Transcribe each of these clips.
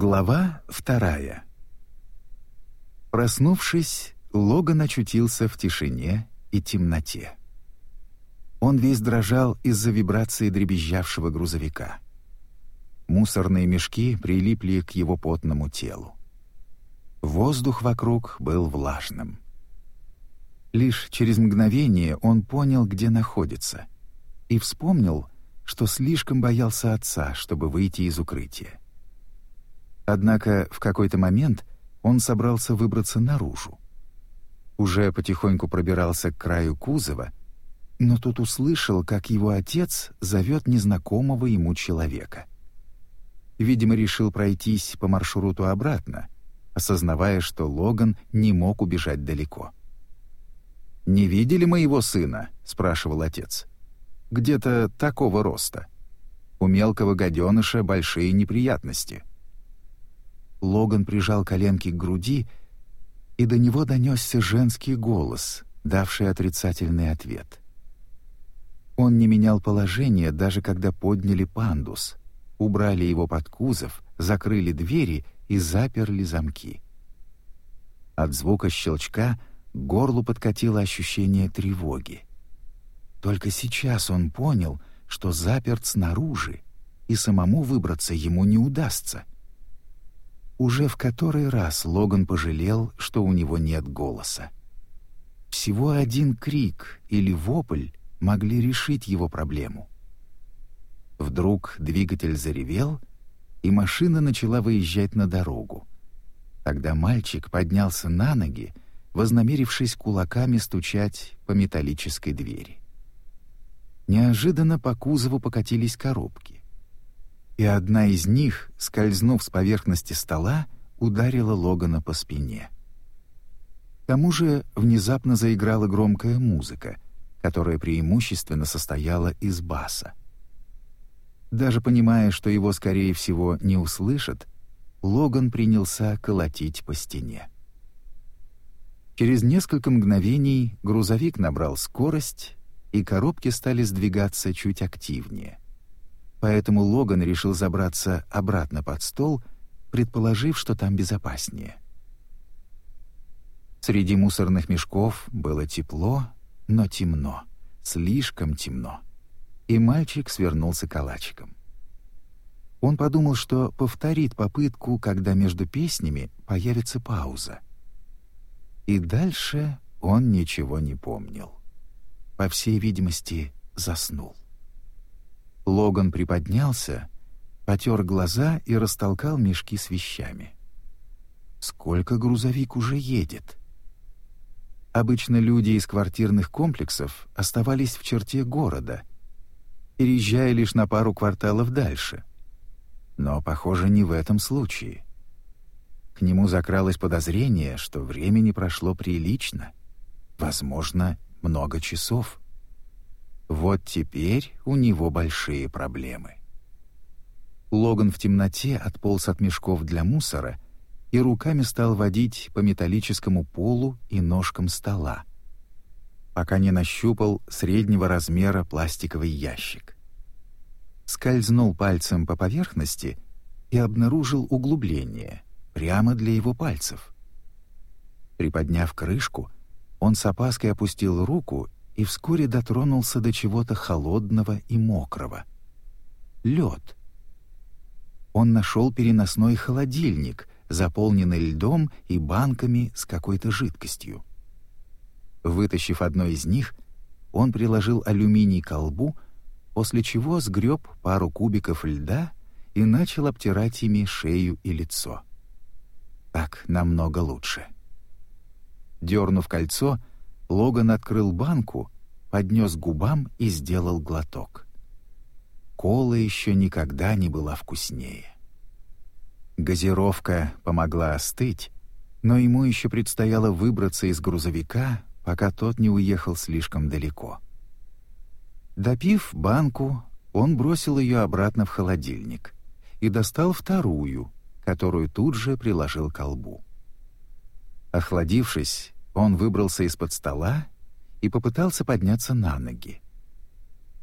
Глава вторая. Проснувшись, Логан очутился в тишине и темноте. Он весь дрожал из-за вибрации дребезжавшего грузовика. Мусорные мешки прилипли к его потному телу. Воздух вокруг был влажным. Лишь через мгновение он понял, где находится, и вспомнил, что слишком боялся отца, чтобы выйти из укрытия. Однако в какой-то момент он собрался выбраться наружу. Уже потихоньку пробирался к краю кузова, но тут услышал, как его отец зовет незнакомого ему человека. Видимо, решил пройтись по маршруту обратно, осознавая, что Логан не мог убежать далеко. «Не видели моего сына?» — спрашивал отец. «Где-то такого роста. У мелкого гаденыша большие неприятности». Логан прижал коленки к груди, и до него донесся женский голос, давший отрицательный ответ. Он не менял положение, даже когда подняли пандус, убрали его под кузов, закрыли двери и заперли замки. От звука щелчка горлу подкатило ощущение тревоги. Только сейчас он понял, что заперт снаружи, и самому выбраться ему не удастся — уже в который раз Логан пожалел, что у него нет голоса. Всего один крик или вопль могли решить его проблему. Вдруг двигатель заревел, и машина начала выезжать на дорогу. Тогда мальчик поднялся на ноги, вознамерившись кулаками стучать по металлической двери. Неожиданно по кузову покатились коробки и одна из них, скользнув с поверхности стола, ударила Логана по спине. К тому же внезапно заиграла громкая музыка, которая преимущественно состояла из баса. Даже понимая, что его, скорее всего, не услышат, Логан принялся колотить по стене. Через несколько мгновений грузовик набрал скорость, и коробки стали сдвигаться чуть активнее — поэтому Логан решил забраться обратно под стол, предположив, что там безопаснее. Среди мусорных мешков было тепло, но темно, слишком темно, и мальчик свернулся калачиком. Он подумал, что повторит попытку, когда между песнями появится пауза. И дальше он ничего не помнил. По всей видимости, заснул. Логан приподнялся, потер глаза и растолкал мешки с вещами. Сколько грузовик уже едет? Обычно люди из квартирных комплексов оставались в черте города, переезжая лишь на пару кварталов дальше. Но, похоже, не в этом случае. К нему закралось подозрение, что времени прошло прилично, возможно, много часов. Вот теперь у него большие проблемы. Логан в темноте отполз от мешков для мусора и руками стал водить по металлическому полу и ножкам стола, пока не нащупал среднего размера пластиковый ящик. Скользнул пальцем по поверхности и обнаружил углубление прямо для его пальцев. Приподняв крышку, он с опаской опустил руку и вскоре дотронулся до чего-то холодного и мокрого. Лед. Он нашел переносной холодильник, заполненный льдом и банками с какой-то жидкостью. Вытащив одно из них, он приложил алюминий к колбу, после чего сгреб пару кубиков льда и начал обтирать ими шею и лицо. Так намного лучше. Дернув кольцо, Логан открыл банку, поднес губам и сделал глоток. Кола еще никогда не была вкуснее. Газировка помогла остыть, но ему еще предстояло выбраться из грузовика, пока тот не уехал слишком далеко. Допив банку, он бросил ее обратно в холодильник и достал вторую, которую тут же приложил к колбу. Охладившись, он выбрался из-под стола и попытался подняться на ноги.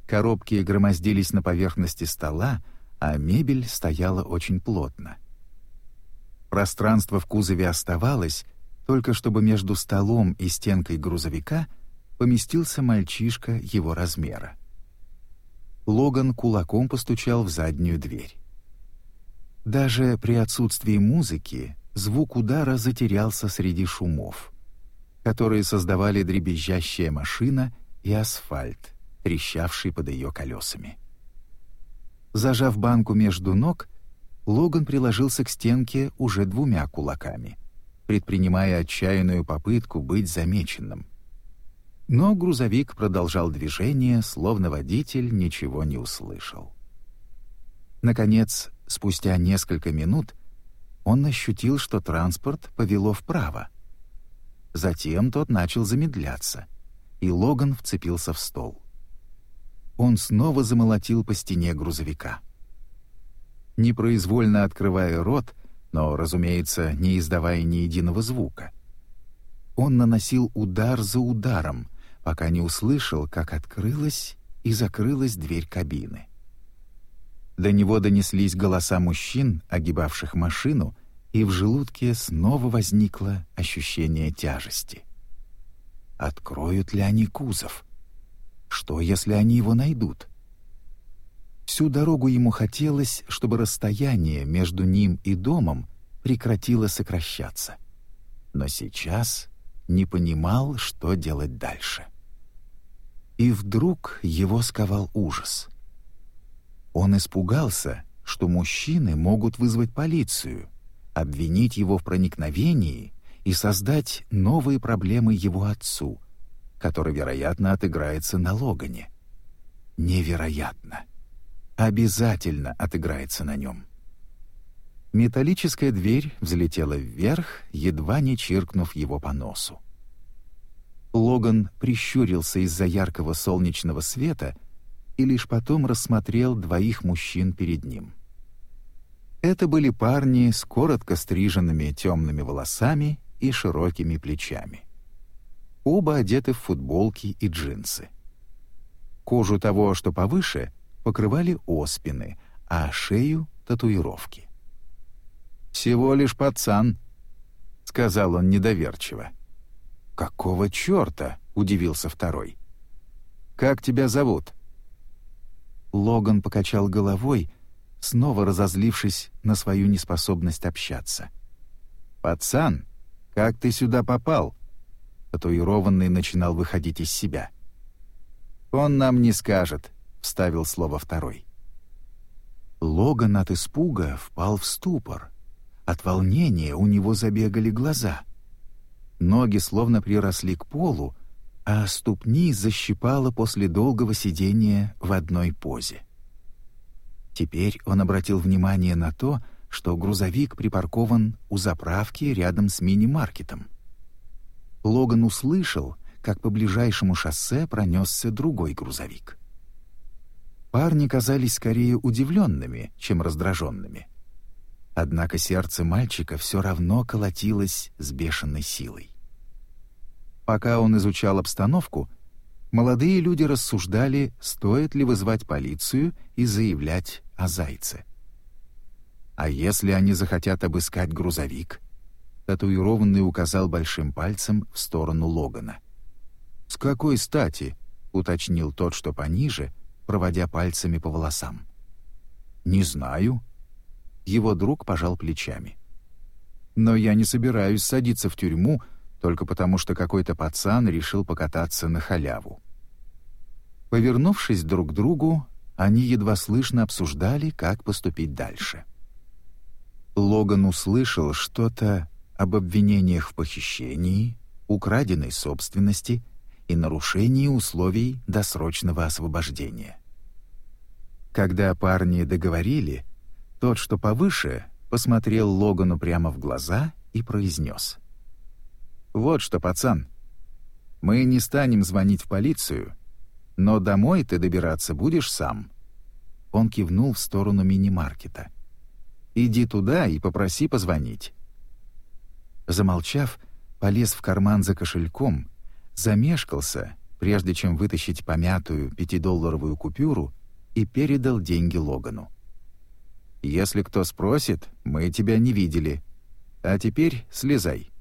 Коробки громоздились на поверхности стола, а мебель стояла очень плотно. Пространство в кузове оставалось, только чтобы между столом и стенкой грузовика поместился мальчишка его размера. Логан кулаком постучал в заднюю дверь. Даже при отсутствии музыки звук удара затерялся среди шумов, которые создавали дребезжащая машина и асфальт, трещавший под ее колесами. Зажав банку между ног, Логан приложился к стенке уже двумя кулаками, предпринимая отчаянную попытку быть замеченным. Но грузовик продолжал движение, словно водитель ничего не услышал. Наконец, спустя несколько минут, он ощутил, что транспорт повело вправо. Затем тот начал замедляться, и Логан вцепился в стол. Он снова замолотил по стене грузовика — непроизвольно открывая рот, но, разумеется, не издавая ни единого звука. Он наносил удар за ударом, пока не услышал, как открылась и закрылась дверь кабины. До него донеслись голоса мужчин, огибавших машину, и в желудке снова возникло ощущение тяжести. Откроют ли они кузов? Что, если они его найдут? Всю дорогу ему хотелось, чтобы расстояние между ним и домом прекратило сокращаться. Но сейчас не понимал, что делать дальше. И вдруг его сковал ужас. Он испугался, что мужчины могут вызвать полицию, обвинить его в проникновении и создать новые проблемы его отцу, который, вероятно, отыграется на Логане. Невероятно обязательно отыграется на нем. Металлическая дверь взлетела вверх, едва не чиркнув его по носу. Логан прищурился из-за яркого солнечного света и лишь потом рассмотрел двоих мужчин перед ним. Это были парни с коротко стриженными темными волосами и широкими плечами. Оба одеты в футболки и джинсы. Кожу того, что повыше, покрывали оспины, а шею — татуировки. «Всего лишь пацан», — сказал он недоверчиво. «Какого черта?» — удивился второй. «Как тебя зовут?» Логан покачал головой, снова разозлившись на свою неспособность общаться. «Пацан, как ты сюда попал?» Татуированный начинал выходить из себя. «Он нам не скажет вставил слово второй. Логан от испуга впал в ступор. От волнения у него забегали глаза. Ноги словно приросли к полу, а ступни защипало после долгого сидения в одной позе. Теперь он обратил внимание на то, что грузовик припаркован у заправки рядом с мини-маркетом. Логан услышал, как по ближайшему шоссе пронесся другой грузовик. Парни казались скорее удивленными, чем раздраженными. Однако сердце мальчика все равно колотилось с бешеной силой. Пока он изучал обстановку, молодые люди рассуждали, стоит ли вызвать полицию и заявлять о зайце. А если они захотят обыскать грузовик? Татуированный указал большим пальцем в сторону Логана. «С какой стати?» — уточнил тот, что пониже — проводя пальцами по волосам. «Не знаю». Его друг пожал плечами. «Но я не собираюсь садиться в тюрьму только потому, что какой-то пацан решил покататься на халяву». Повернувшись друг к другу, они едва слышно обсуждали, как поступить дальше. Логан услышал что-то об обвинениях в похищении, украденной собственности — и нарушении условий досрочного освобождения. Когда парни договорили, тот, что повыше, посмотрел Логану прямо в глаза и произнес. «Вот что, пацан, мы не станем звонить в полицию, но домой ты добираться будешь сам». Он кивнул в сторону мини-маркета. «Иди туда и попроси позвонить». Замолчав, полез в карман за кошельком замешкался, прежде чем вытащить помятую пятидолларовую купюру и передал деньги Логану. «Если кто спросит, мы тебя не видели. А теперь слезай».